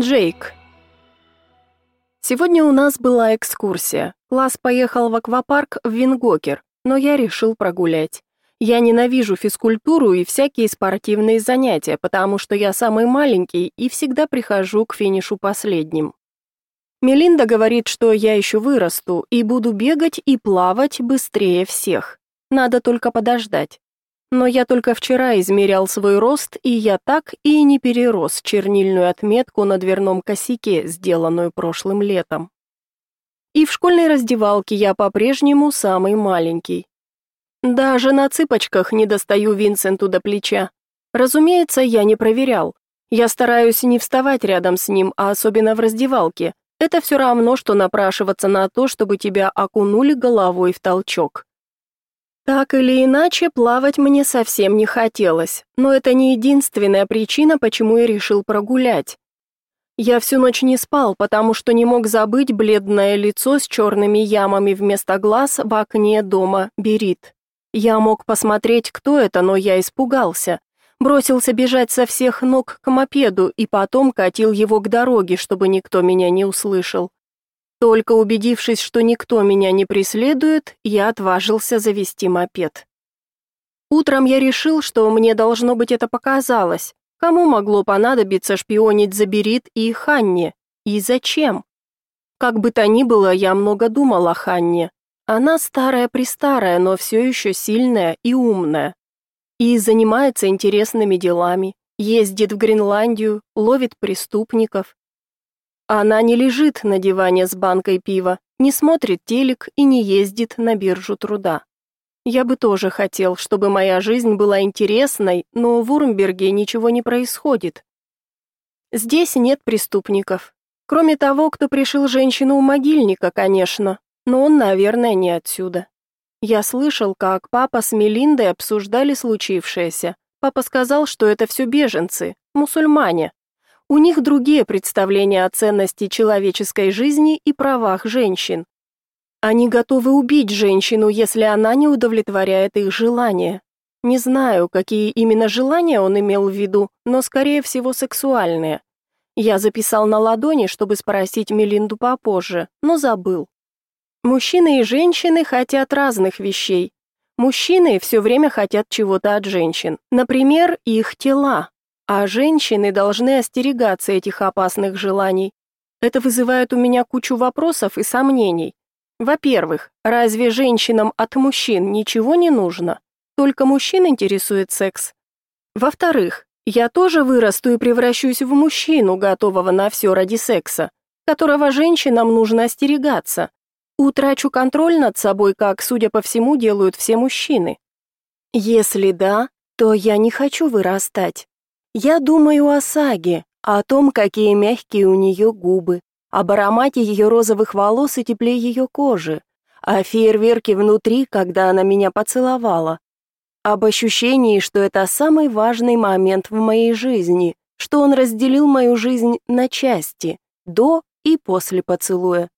Джейк. Сегодня у нас была экскурсия. Класс поехал в аквапарк в Вингокер, но я решил прогулять. Я ненавижу физкультуру и всякие спортивные занятия, потому что я самый маленький и всегда прихожу к финишу последним. Мелинда говорит, что я еще вырасту и буду бегать и плавать быстрее всех. Надо только подождать. Но я только вчера измерял свой рост, и я так и не перерос чернильную отметку на дверном косяке, сделанную прошлым летом. И в школьной раздевалке я по-прежнему самый маленький. Даже на цыпочках не достаю Винсенту до плеча. Разумеется, я не проверял. Я стараюсь не вставать рядом с ним, а особенно в раздевалке. Это все равно, что напрашиваться на то, чтобы тебя окунули головой в толчок. Так или иначе, плавать мне совсем не хотелось, но это не единственная причина, почему я решил прогулять. Я всю ночь не спал, потому что не мог забыть бледное лицо с черными ямами вместо глаз в окне дома Берит. Я мог посмотреть, кто это, но я испугался. Бросился бежать со всех ног к мопеду и потом катил его к дороге, чтобы никто меня не услышал. Только убедившись, что никто меня не преследует, я отважился завести мопед. Утром я решил, что мне должно быть это показалось. Кому могло понадобиться шпионить за Берит и Ханне? И зачем? Как бы то ни было, я много думал о Ханне. Она старая-престарая, но все еще сильная и умная. И занимается интересными делами, ездит в Гренландию, ловит преступников, она не лежит на диване с банкой пива, не смотрит телек и не ездит на биржу труда. Я бы тоже хотел, чтобы моя жизнь была интересной, но в Урмберге ничего не происходит. Здесь нет преступников. Кроме того, кто пришил женщину у могильника, конечно, но он, наверное, не отсюда. Я слышал, как папа с Мелиндой обсуждали случившееся. Папа сказал, что это все беженцы, мусульмане. У них другие представления о ценности человеческой жизни и правах женщин. Они готовы убить женщину, если она не удовлетворяет их желания. Не знаю, какие именно желания он имел в виду, но скорее всего сексуальные. Я записал на ладони, чтобы спросить Мелинду попозже, но забыл. Мужчины и женщины хотят разных вещей. Мужчины все время хотят чего-то от женщин. Например, их тела. А женщины должны остерегаться этих опасных желаний. Это вызывает у меня кучу вопросов и сомнений. Во-первых, разве женщинам от мужчин ничего не нужно? Только мужчин интересует секс. Во-вторых, я тоже вырасту и превращусь в мужчину, готового на все ради секса, которого женщинам нужно остерегаться. Утрачу контроль над собой, как, судя по всему, делают все мужчины. Если да, то я не хочу вырастать. Я думаю о Саге, о том, какие мягкие у нее губы, об аромате ее розовых волос и тепле ее кожи, о фейерверке внутри, когда она меня поцеловала, об ощущении, что это самый важный момент в моей жизни, что он разделил мою жизнь на части, до и после поцелуя.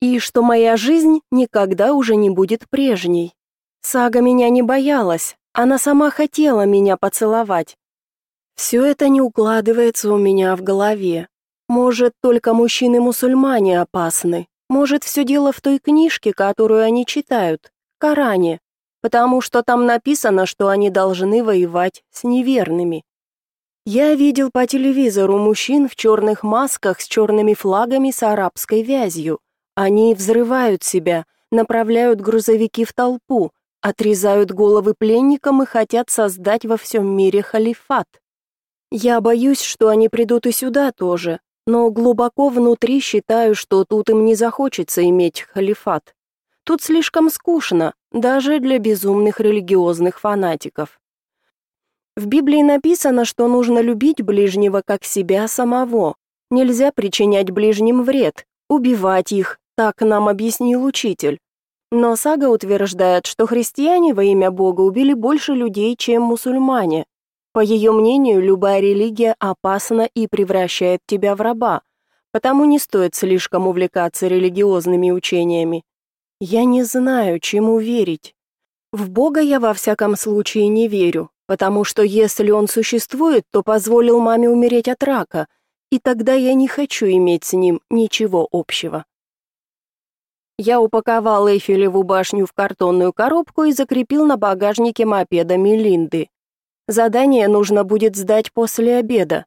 И что моя жизнь никогда уже не будет прежней. Сага меня не боялась, она сама хотела меня поцеловать, все это не укладывается у меня в голове. Может, только мужчины-мусульмане опасны. Может, все дело в той книжке, которую они читают, Коране, потому что там написано, что они должны воевать с неверными. Я видел по телевизору мужчин в черных масках с черными флагами с арабской вязью. Они взрывают себя, направляют грузовики в толпу, отрезают головы пленникам и хотят создать во всем мире халифат. Я боюсь, что они придут и сюда тоже, но глубоко внутри считаю, что тут им не захочется иметь халифат. Тут слишком скучно, даже для безумных религиозных фанатиков. В Библии написано, что нужно любить ближнего как себя самого. Нельзя причинять ближним вред, убивать их, так нам объяснил учитель. Но сага утверждает, что христиане во имя Бога убили больше людей, чем мусульмане. По ее мнению, любая религия опасна и превращает тебя в раба, потому не стоит слишком увлекаться религиозными учениями. Я не знаю, чему верить. В Бога я во всяком случае не верю, потому что если он существует, то позволил маме умереть от рака, и тогда я не хочу иметь с ним ничего общего. Я упаковал Эйфелеву башню в картонную коробку и закрепил на багажнике мопеда Мелинды. Задание нужно будет сдать после обеда.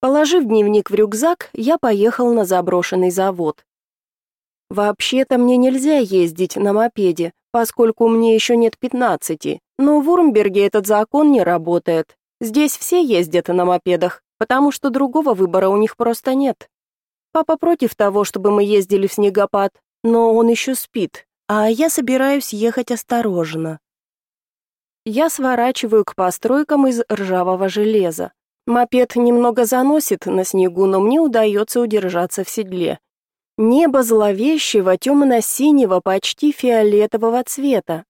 Положив дневник в рюкзак, я поехал на заброшенный завод. Вообще-то мне нельзя ездить на мопеде, поскольку мне еще нет 15, но в Урмберге этот закон не работает. Здесь все ездят на мопедах, потому что другого выбора у них просто нет. Папа против того, чтобы мы ездили в снегопад, но он еще спит, а я собираюсь ехать осторожно. Я сворачиваю к постройкам из ржавого железа. Мопед немного заносит на снегу, но мне удается удержаться в седле. Небо зловещего, темно-синего, почти фиолетового цвета.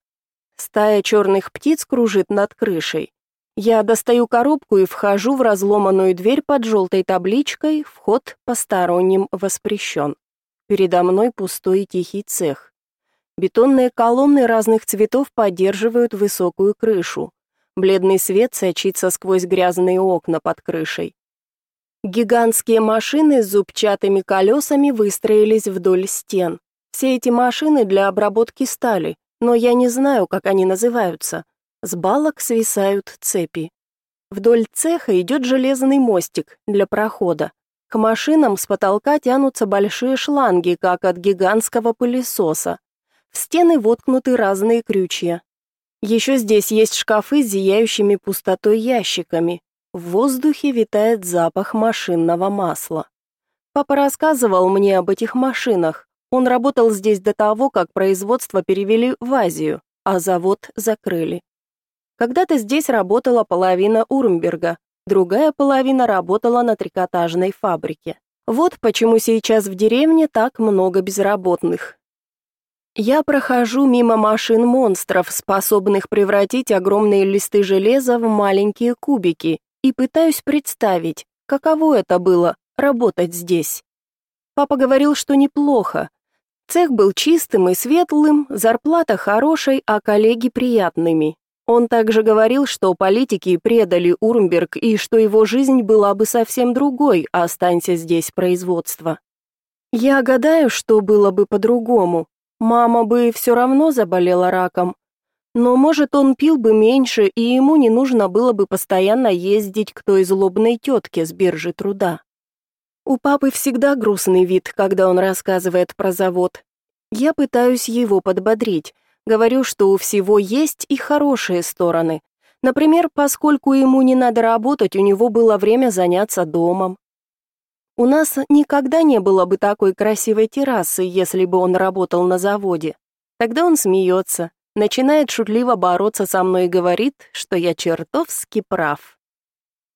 Стая черных птиц кружит над крышей. Я достаю коробку и вхожу в разломанную дверь под желтой табличкой «Вход посторонним воспрещен». Передо мной пустой тихий цех. Бетонные колонны разных цветов поддерживают высокую крышу. Бледный свет сочится сквозь грязные окна под крышей. Гигантские машины с зубчатыми колесами выстроились вдоль стен. Все эти машины для обработки стали, но я не знаю, как они называются. С балок свисают цепи. Вдоль цеха идет железный мостик для прохода. К машинам с потолка тянутся большие шланги, как от гигантского пылесоса. В стены воткнуты разные крючья. Еще здесь есть шкафы с зияющими пустотой ящиками. В воздухе витает запах машинного масла. Папа рассказывал мне об этих машинах. Он работал здесь до того, как производство перевели в Азию, а завод закрыли. Когда-то здесь работала половина Урмберга, другая половина работала на трикотажной фабрике. Вот почему сейчас в деревне так много безработных. Я прохожу мимо машин монстров, способных превратить огромные листы железа в маленькие кубики, и пытаюсь представить, каково это было работать здесь. Папа говорил, что неплохо. Цех был чистым и светлым, зарплата хорошей, а коллеги приятными. Он также говорил, что политики предали Урмберг и что его жизнь была бы совсем другой, останься здесь производство. Я гадаю, что было бы по-другому. Мама бы все равно заболела раком. Но, может, он пил бы меньше, и ему не нужно было бы постоянно ездить к той злобной тетке с биржи труда. У папы всегда грустный вид, когда он рассказывает про завод. Я пытаюсь его подбодрить, Говорю, что у всего есть и хорошие стороны. Например, поскольку ему не надо работать, у него было время заняться домом. У нас никогда не было бы такой красивой террасы, если бы он работал на заводе. Тогда он смеется, начинает шутливо бороться со мной и говорит, что я чертовски прав.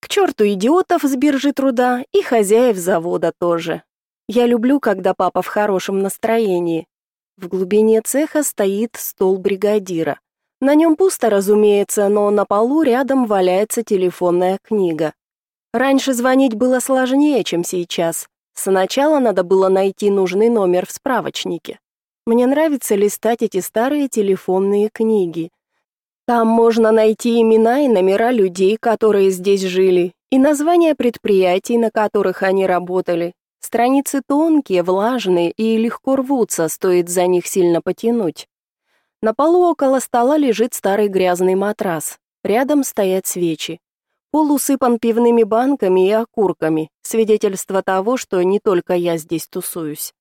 К черту идиотов с биржи труда и хозяев завода тоже. Я люблю, когда папа в хорошем настроении, в глубине цеха стоит стол бригадира. На нем пусто, разумеется, но на полу рядом валяется телефонная книга. Раньше звонить было сложнее, чем сейчас. Сначала надо было найти нужный номер в справочнике. Мне нравится листать эти старые телефонные книги. Там можно найти имена и номера людей, которые здесь жили, и названия предприятий, на которых они работали, Страницы тонкие, влажные и легко рвутся, стоит за них сильно потянуть. На полу около стола лежит старый грязный матрас. Рядом стоят свечи. Пол усыпан пивными банками и окурками, свидетельство того, что не только я здесь тусуюсь.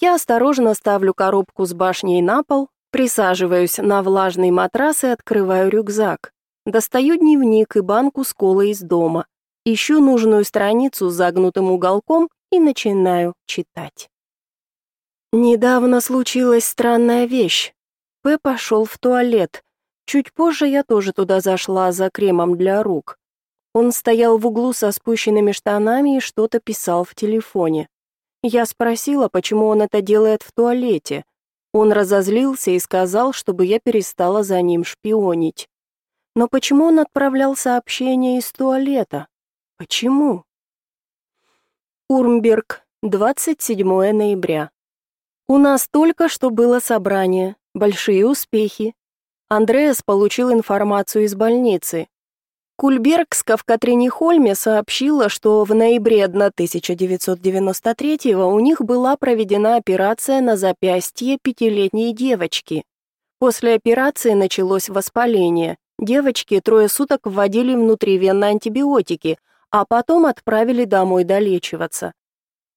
Я осторожно ставлю коробку с башней на пол, присаживаюсь на влажный матрас и открываю рюкзак. Достаю дневник и банку с колой из дома. Ищу нужную страницу с загнутым уголком и начинаю читать. Недавно случилась странная вещь. П пошел в туалет. Чуть позже я тоже туда зашла за кремом для рук. Он стоял в углу со спущенными штанами и что-то писал в телефоне. Я спросила, почему он это делает в туалете. Он разозлился и сказал, чтобы я перестала за ним шпионить. Но почему он отправлял сообщение из туалета? Почему? Урмберг, 27 ноября. У нас только что было собрание, большие успехи. Андреас получил информацию из больницы. Кульбергска в Катринихольме сообщила, что в ноябре 1993 у них была проведена операция на запястье пятилетней девочки. После операции началось воспаление. Девочке трое суток вводили внутривенно антибиотики, а потом отправили домой долечиваться.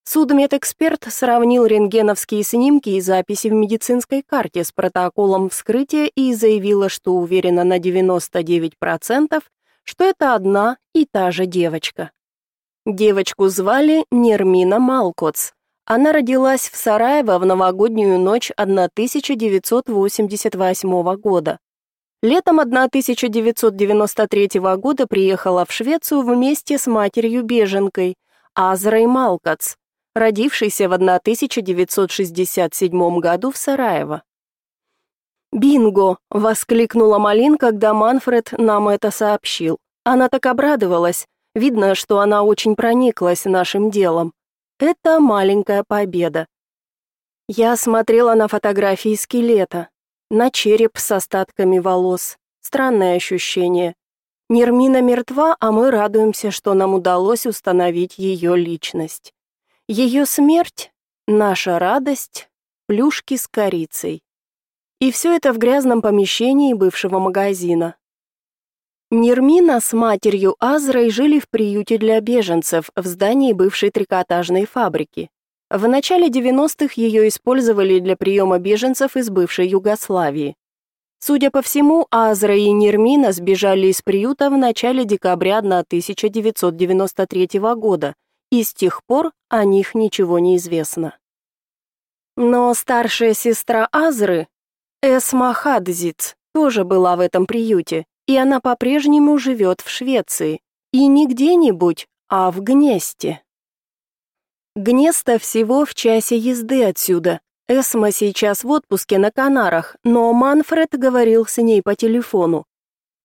Судмедэксперт сравнил рентгеновские снимки и записи в медицинской карте с протоколом вскрытия и заявила, что уверена на 99%, что это одна и та же девочка. Девочку звали Нермина Малкоц. Она родилась в Сараево в новогоднюю ночь 1988 года. Летом 1993 года приехала в Швецию вместе с матерью-беженкой Азрой Малкоц, родившейся в 1967 году в Сараево. «Бинго!» — воскликнула Малин, когда Манфред нам это сообщил. Она так обрадовалась. Видно, что она очень прониклась нашим делом. Это маленькая победа. Я смотрела на фотографии скелета, на череп с остатками волос. Странное ощущение. Нермина мертва, а мы радуемся, что нам удалось установить ее личность. Ее смерть — наша радость, плюшки с корицей. И все это в грязном помещении бывшего магазина. Нермина с матерью Азрой жили в приюте для беженцев в здании бывшей трикотажной фабрики. В начале 90-х ее использовали для приема беженцев из бывшей Югославии. Судя по всему, Азра и Нермина сбежали из приюта в начале декабря 1993 года, и с тех пор о них ничего не известно. Но старшая сестра Азры, Эсма Хадзиц, тоже была в этом приюте, и она по-прежнему живет в Швеции, и не где-нибудь, а в Гнесте. Гнесто всего в часе езды отсюда. Эсма сейчас в отпуске на Канарах, но Манфред говорил с ней по телефону.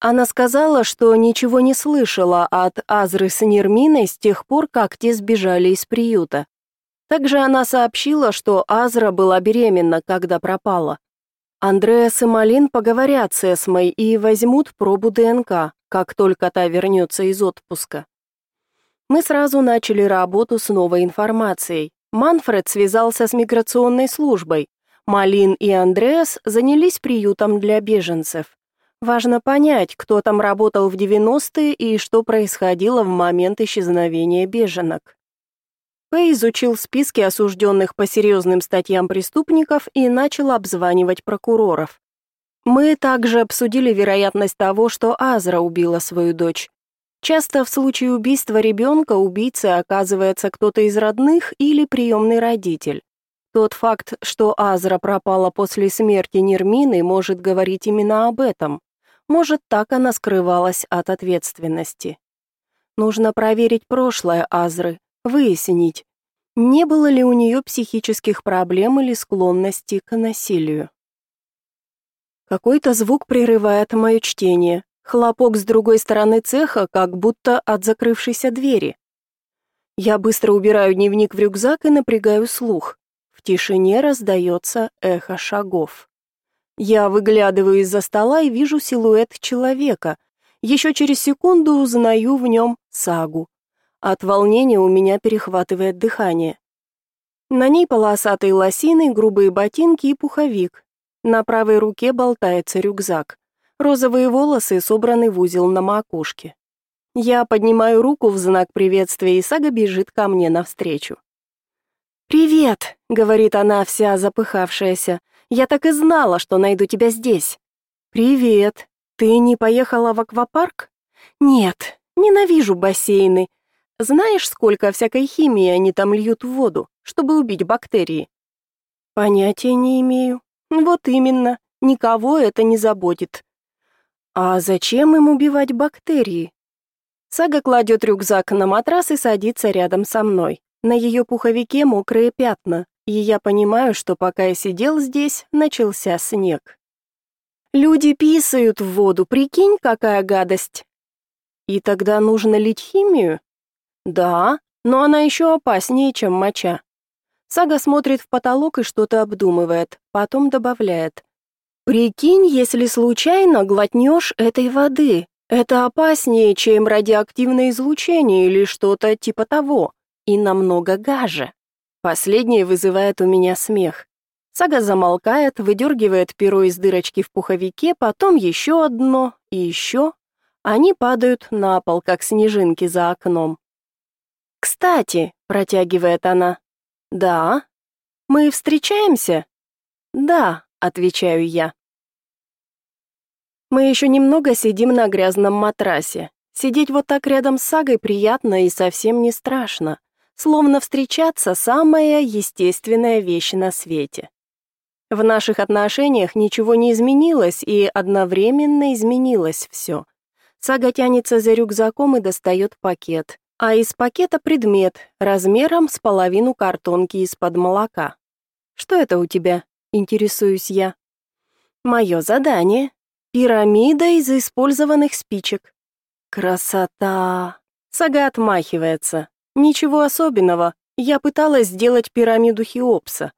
Она сказала, что ничего не слышала от Азры с Нерминой с тех пор, как те сбежали из приюта. Также она сообщила, что Азра была беременна, когда пропала. Андреас и Малин поговорят с Эсмой и возьмут пробу ДНК, как только та вернется из отпуска. Мы сразу начали работу с новой информацией. Манфред связался с миграционной службой. Малин и Андреас занялись приютом для беженцев. Важно понять, кто там работал в 90-е и что происходило в момент исчезновения беженок. Пэй изучил списки осужденных по серьезным статьям преступников и начал обзванивать прокуроров. Мы также обсудили вероятность того, что Азра убила свою дочь. Часто в случае убийства ребенка убийцей оказывается кто-то из родных или приемный родитель. Тот факт, что Азра пропала после смерти Нермины, может говорить именно об этом. Может, так она скрывалась от ответственности. Нужно проверить прошлое Азры, выяснить, не было ли у нее психических проблем или склонности к насилию. Какой-то звук прерывает мое чтение. Хлопок с другой стороны цеха, как будто от закрывшейся двери. Я быстро убираю дневник в рюкзак и напрягаю слух. В тишине раздается эхо шагов. Я выглядываю из-за стола и вижу силуэт человека. Еще через секунду узнаю в нем сагу. От волнения у меня перехватывает дыхание. На ней полосатые лосины, грубые ботинки и пуховик. На правой руке болтается рюкзак. Розовые волосы собраны в узел на макушке. Я поднимаю руку в знак приветствия, и Сага бежит ко мне навстречу. «Привет», — говорит она вся запыхавшаяся. «Я так и знала, что найду тебя здесь». «Привет. Ты не поехала в аквапарк?» «Нет, ненавижу бассейны. Знаешь, сколько всякой химии они там льют в воду, чтобы убить бактерии? Понятия не имею. Вот именно, никого это не заботит. А зачем им убивать бактерии? Сага кладет рюкзак на матрас и садится рядом со мной. На ее пуховике мокрые пятна, и я понимаю, что пока я сидел здесь, начался снег. Люди писают в воду, прикинь, какая гадость. И тогда нужно лить химию? Да, но она еще опаснее, чем моча. Сага смотрит в потолок и что-то обдумывает, потом добавляет. Прикинь, если случайно глотнешь этой воды. Это опаснее, чем радиоактивное излучение или что-то типа того, и намного гаже. Последнее вызывает у меня смех. Сага замолкает, выдергивает перо из дырочки в пуховике, потом еще одно и еще. Они падают на пол, как снежинки за окном. «Кстати», — протягивает она. «Да». «Мы встречаемся?» «Да», — отвечаю я. Мы еще немного сидим на грязном матрасе. Сидеть вот так рядом с Сагой приятно и совсем не страшно. Словно встречаться – самая естественная вещь на свете. В наших отношениях ничего не изменилось, и одновременно изменилось все. Сага тянется за рюкзаком и достает пакет, а из пакета предмет размером с половину картонки из-под молока. «Что это у тебя?» – интересуюсь я. «Мое задание. Пирамида из использованных спичек». «Красота!» Сага отмахивается. «Ничего особенного. Я пыталась сделать пирамиду Хеопса.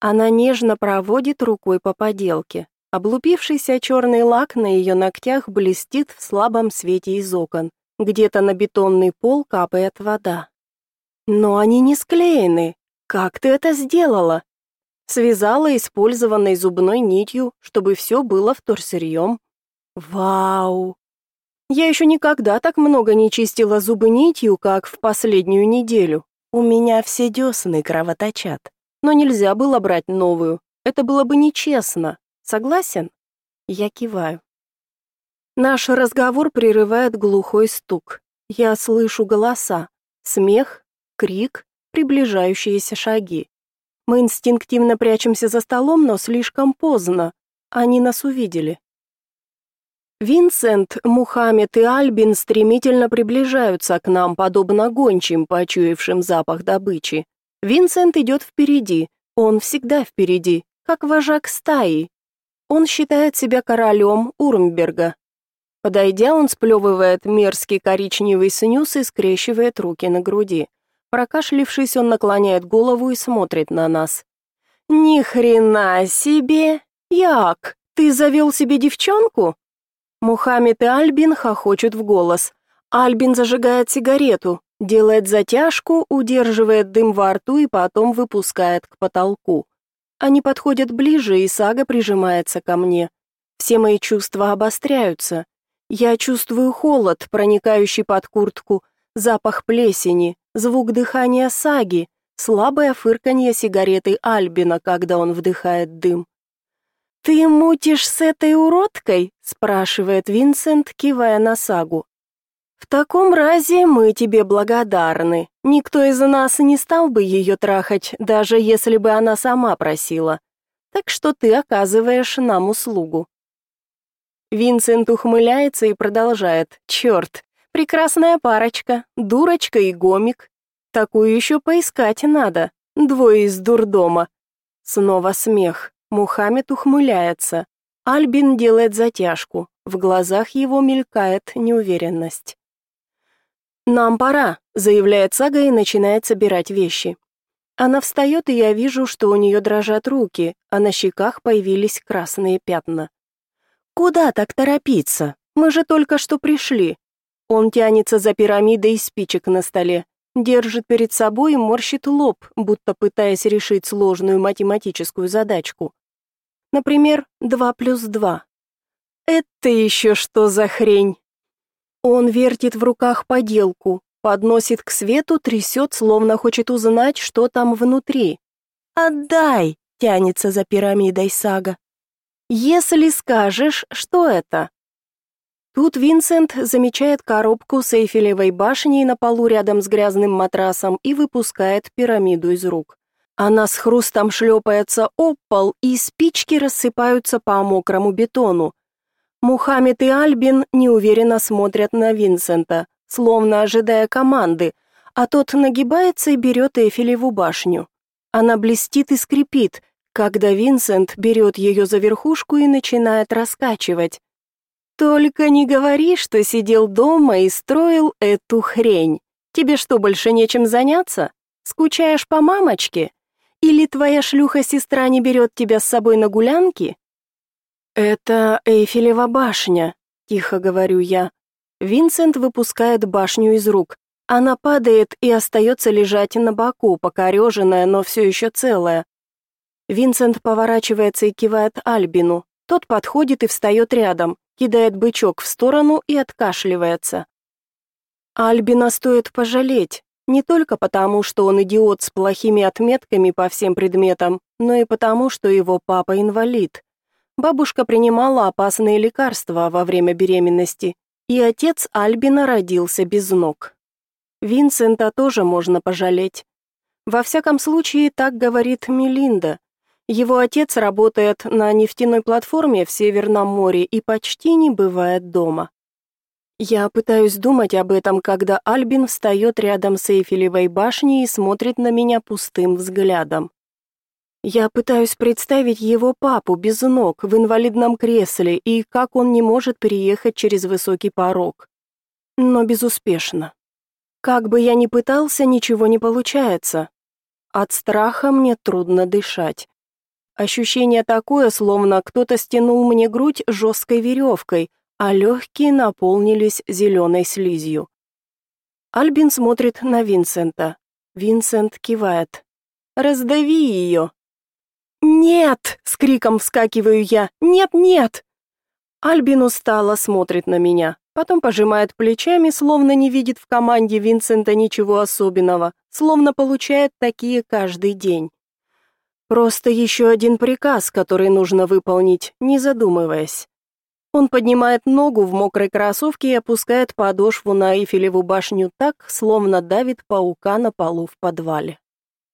Она нежно проводит рукой по поделке. Облупившийся черный лак на ее ногтях блестит в слабом свете из окон. Где-то на бетонный пол капает вода. Но они не склеены. Как ты это сделала? Связала использованной зубной нитью, чтобы все было вторсырьем. Вау! Я еще никогда так много не чистила зубы нитью, как в последнюю неделю. У меня все десны кровоточат но нельзя было брать новую. Это было бы нечестно. Согласен? Я киваю. Наш разговор прерывает глухой стук. Я слышу голоса, смех, крик, приближающиеся шаги. Мы инстинктивно прячемся за столом, но слишком поздно. Они нас увидели. Винсент, Мухаммед и Альбин стремительно приближаются к нам, подобно гончим, почуявшим запах добычи. Винсент идет впереди, он всегда впереди, как вожак стаи. Он считает себя королем Урмберга. Подойдя, он сплевывает мерзкий коричневый снюс и скрещивает руки на груди. Прокашлившись, он наклоняет голову и смотрит на нас. «Ни хрена себе! Як? Ты завел себе девчонку?» Мухаммед и Альбин хохочут в голос. Альбин зажигает сигарету, Делает затяжку, удерживает дым во рту и потом выпускает к потолку. Они подходят ближе, и Сага прижимается ко мне. Все мои чувства обостряются. Я чувствую холод, проникающий под куртку, запах плесени, звук дыхания Саги, слабое фырканье сигареты Альбина, когда он вдыхает дым. «Ты мутишь с этой уродкой?» – спрашивает Винсент, кивая на Сагу. В таком разе мы тебе благодарны. Никто из нас не стал бы ее трахать, даже если бы она сама просила. Так что ты оказываешь нам услугу. Винсент ухмыляется и продолжает. Черт, прекрасная парочка, дурочка и гомик. Такую еще поискать надо. Двое из дурдома. Снова смех. Мухаммед ухмыляется. Альбин делает затяжку. В глазах его мелькает неуверенность. «Нам пора», — заявляет Сага и начинает собирать вещи. Она встает, и я вижу, что у нее дрожат руки, а на щеках появились красные пятна. «Куда так торопиться? Мы же только что пришли». Он тянется за пирамидой из спичек на столе, держит перед собой и морщит лоб, будто пытаясь решить сложную математическую задачку. Например, 2 плюс 2. Это еще что за хрень? Он вертит в руках поделку, подносит к свету, трясет, словно хочет узнать, что там внутри. «Отдай!» — тянется за пирамидой сага. «Если скажешь, что это?» Тут Винсент замечает коробку с Эйфелевой башней на полу рядом с грязным матрасом и выпускает пирамиду из рук. Она с хрустом шлепается об пол, и спички рассыпаются по мокрому бетону. Мухаммед и Альбин неуверенно смотрят на Винсента, словно ожидая команды, а тот нагибается и берет Эйфелеву башню. Она блестит и скрипит, когда Винсент берет ее за верхушку и начинает раскачивать. «Только не говори, что сидел дома и строил эту хрень. Тебе что, больше нечем заняться? Скучаешь по мамочке? Или твоя шлюха-сестра не берет тебя с собой на гулянки?» «Это Эйфелева башня», — тихо говорю я. Винсент выпускает башню из рук. Она падает и остается лежать на боку, покореженная, но все еще целая. Винсент поворачивается и кивает Альбину. Тот подходит и встает рядом, кидает бычок в сторону и откашливается. Альбина стоит пожалеть, не только потому, что он идиот с плохими отметками по всем предметам, но и потому, что его папа инвалид. Бабушка принимала опасные лекарства во время беременности, и отец Альбина родился без ног. Винсента тоже можно пожалеть. Во всяком случае, так говорит Мелинда. Его отец работает на нефтяной платформе в Северном море и почти не бывает дома. Я пытаюсь думать об этом, когда Альбин встает рядом с Эйфелевой башней и смотрит на меня пустым взглядом. Я пытаюсь представить его папу без ног в инвалидном кресле и как он не может переехать через высокий порог. Но безуспешно. Как бы я ни пытался, ничего не получается. От страха мне трудно дышать. Ощущение такое, словно кто-то стянул мне грудь жесткой веревкой, а легкие наполнились зеленой слизью. Альбин смотрит на Винсента. Винсент кивает. «Раздави ее!» «Нет!» — с криком вскакиваю я. «Нет, нет!» Альбин устало смотрит на меня, потом пожимает плечами, словно не видит в команде Винсента ничего особенного, словно получает такие каждый день. Просто еще один приказ, который нужно выполнить, не задумываясь. Он поднимает ногу в мокрой кроссовке и опускает подошву на Эйфелеву башню так, словно давит паука на полу в подвале.